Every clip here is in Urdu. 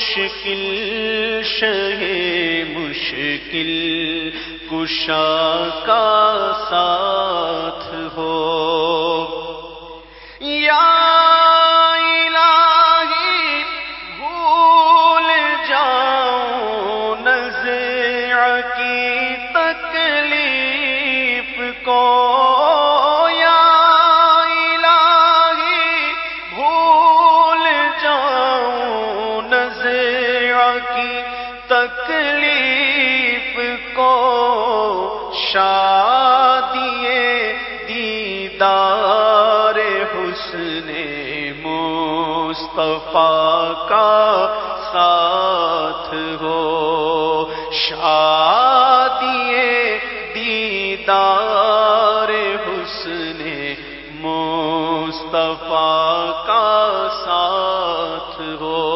مشکل شہ مشکل، کشا کا ساتھ ہو۔ یا الہی، بھول جاؤں نظر کی تکلیف کو۔ شادی دیدار حسن مصطفیٰ کا ساتھ ہو۔ شادی دیدار حسن مصطفیٰ کا ساتھ ہو۔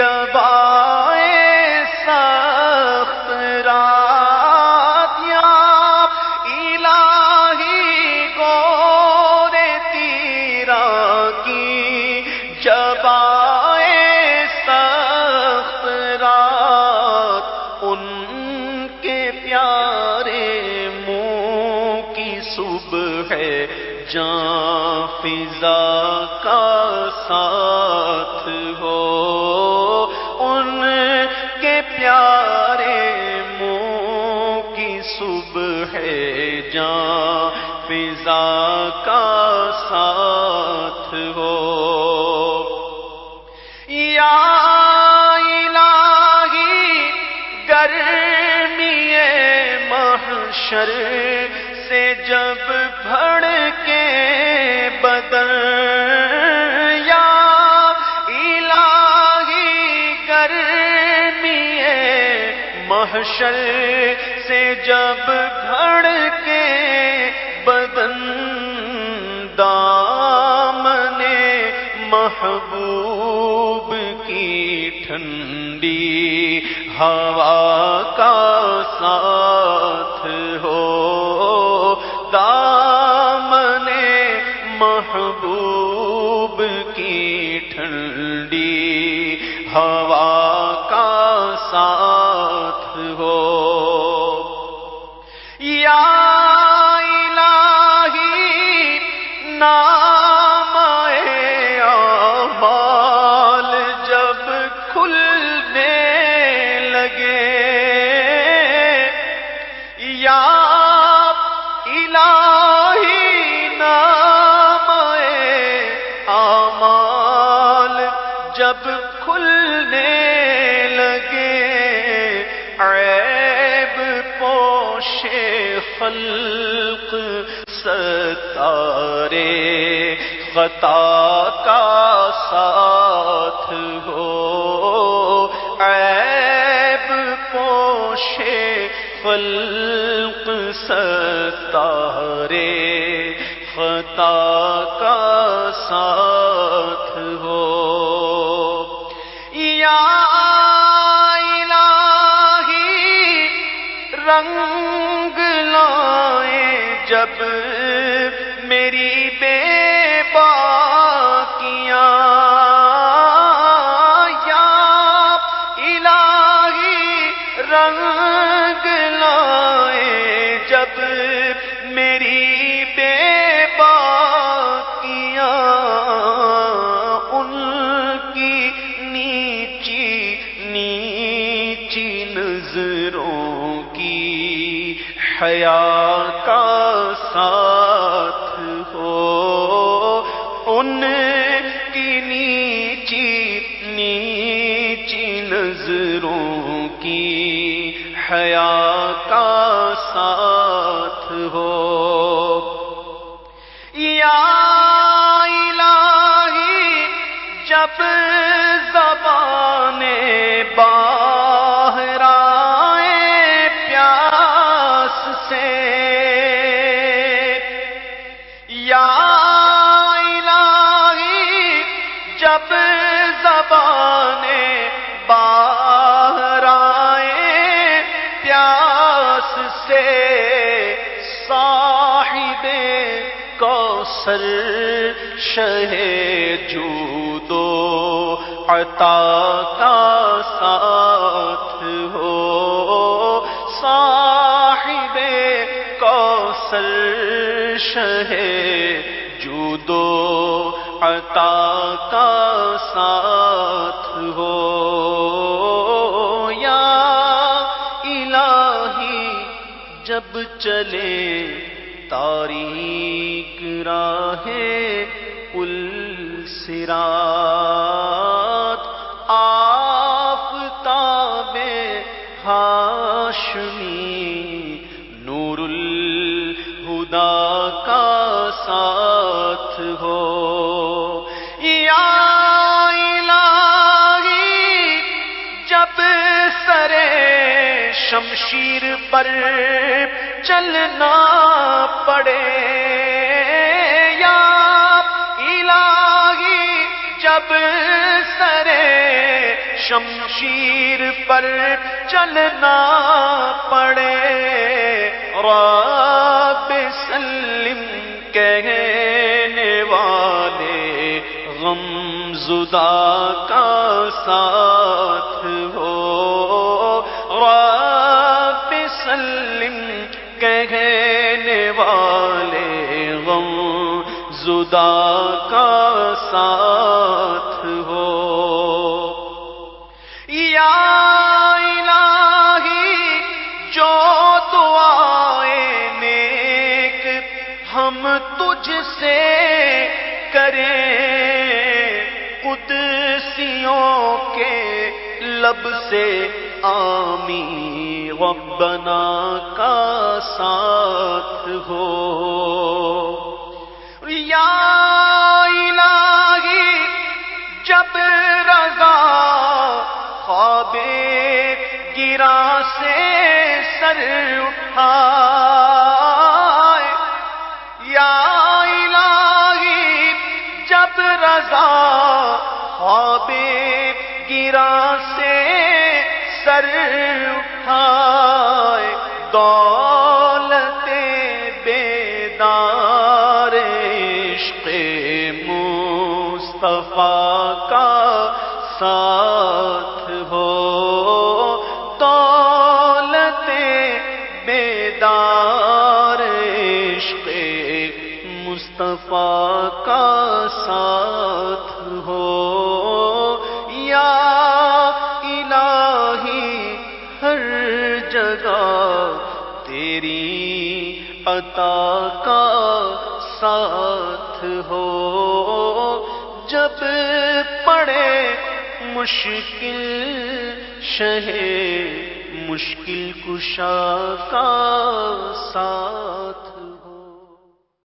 جبائے سخت رات، یا الہی گور تیرا کی جبائے سخت رات، ان کے پیارے منہ کی صبح ہے جان فضا کا ساتھ ہے جان فضا کا ساتھ ہو۔ یا الہی گرمی محشر سے جب بھڑ کے بدن۔ یا الہی گرمی محشر سے جب جب کھلنے لگے۔ عیب پوشے خلق، ستارے خطا کا ساتھ ہو۔ عیب پوشے خلق، ستارے خطا کا ساتھ رنگ لائے جب میری بے باکیاں یا الہی رنگ لائے جب میری بے باکیاں ان کی نیچی نیچی نظروں حیا کا ساتھ ہو ان کی نیچی نیچی نظروں کی حیا کا ساتھ ہو۔ سے صاحب کوثر شہ جو دو عطا کا ساتھ ہو۔ صاحب کوثر شہ جو دو عطا کا ساتھ ہو۔ چلے تاریخ راہ پل سرات آفتاب ہاشمی نور الہدا کا ساتھ ہو۔ یا الہی، جب سرے شمشیر پر چلنا پڑے۔ یا الہی، جب سرے شمشیر پر چلنا پڑے۔ رب سلم کہنے والے، غم زدہ کا ساتھ ہو۔ زدہ کا ساتھ ہو۔ یا الہی، جو دعائیں نیک ہم تجھ سے کریں قدسیوں کے لب سے آمی ربنا کا ساتھ ہو۔ یا الہی، جب رضا خواب گرا سے سر اٹھائے، یا الہی، جب رضا خواب گرا سے سر اٹھائے دولت مصطفیٰ کا ساتھ ہو۔ دولت بیدار عشق مصطفیٰ کا ساتھ ہو۔ یا الہی ہر جگہ تیری عطا کا ساتھ ہو۔ جب پڑے مشکل شہ مشکل کشا کا ساتھ